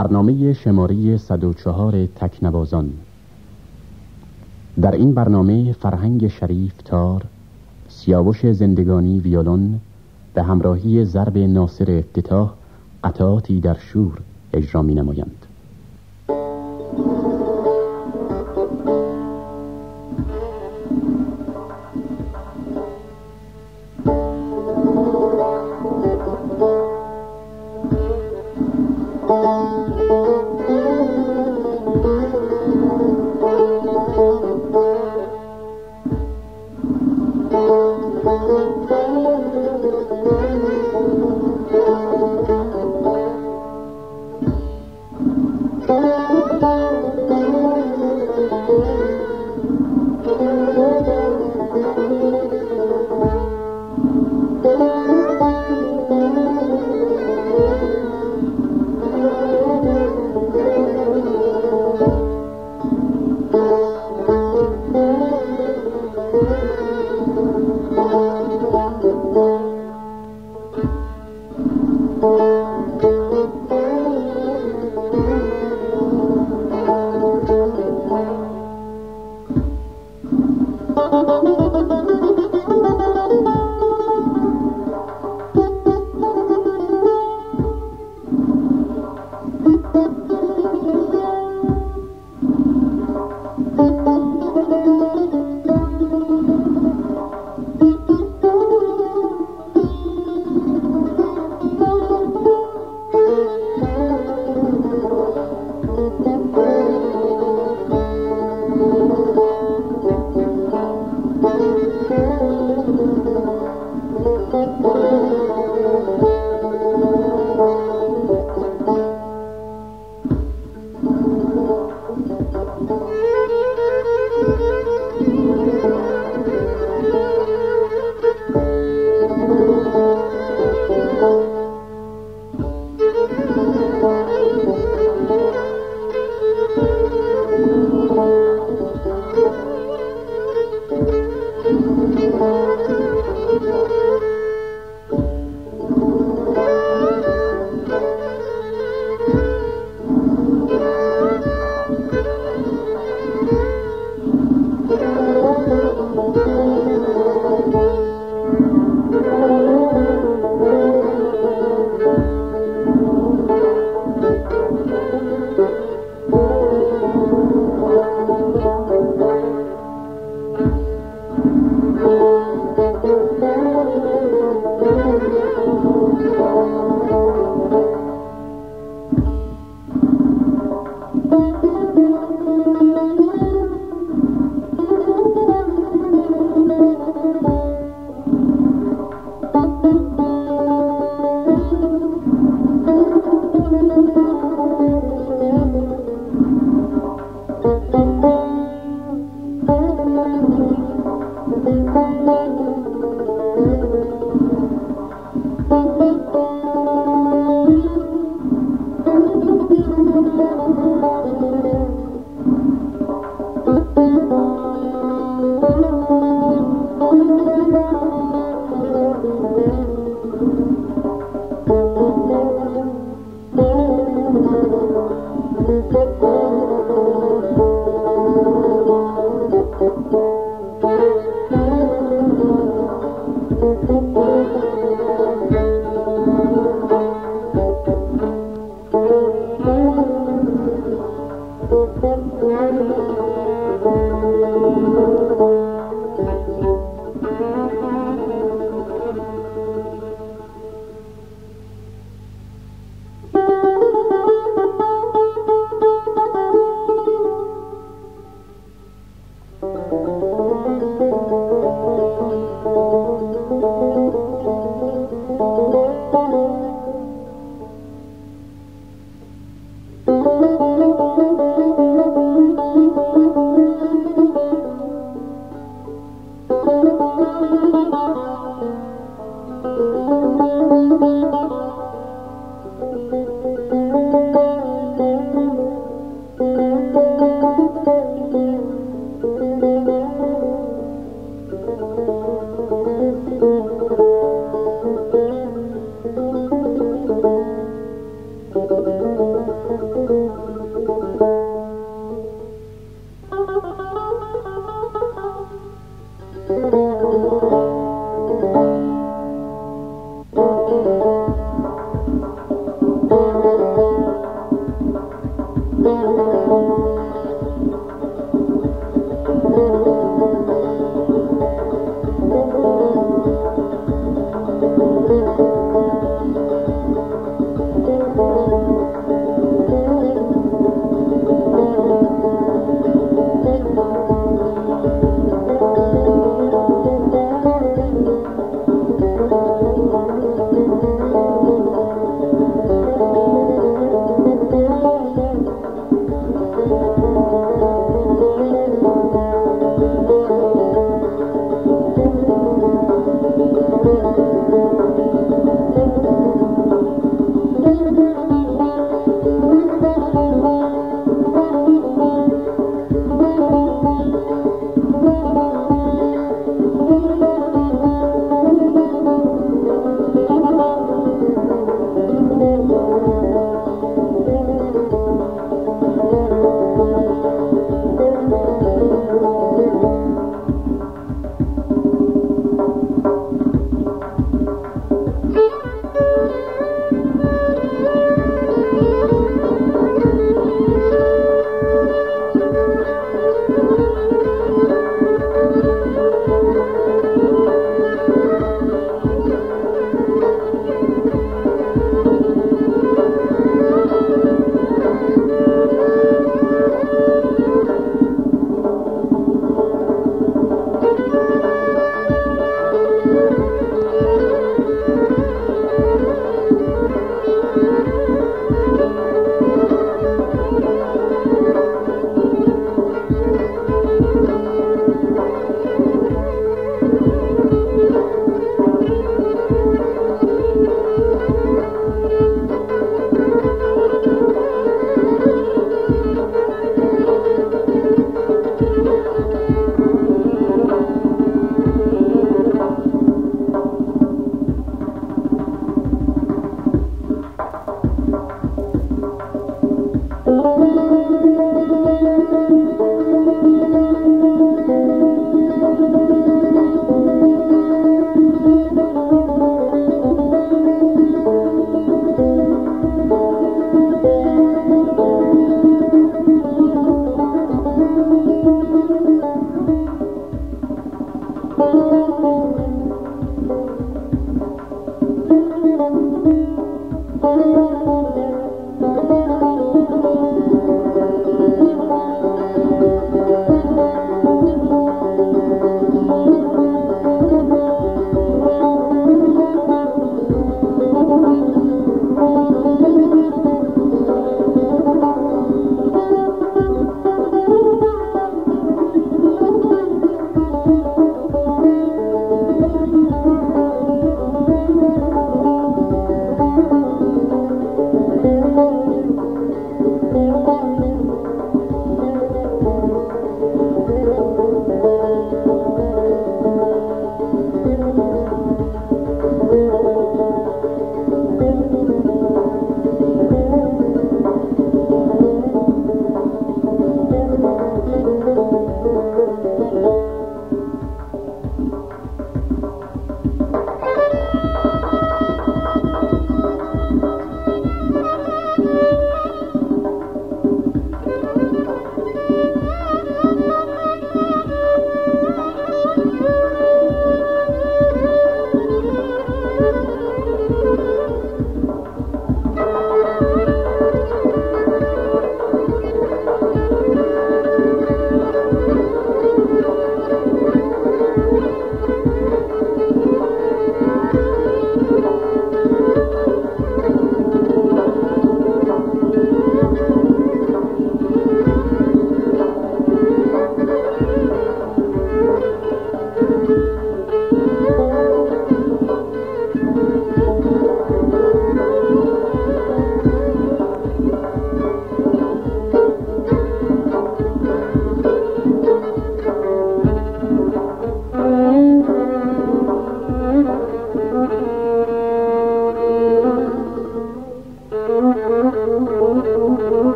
برنامه شماره 104 تکنوازان. در این برنامه فرهنگ شریف تار سیاوش زندگانی ویولون به همراهی ضرب ناصر افتتاح قطعاتی در شور اجرا می نمایند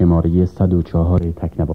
شماره 104 تکنبا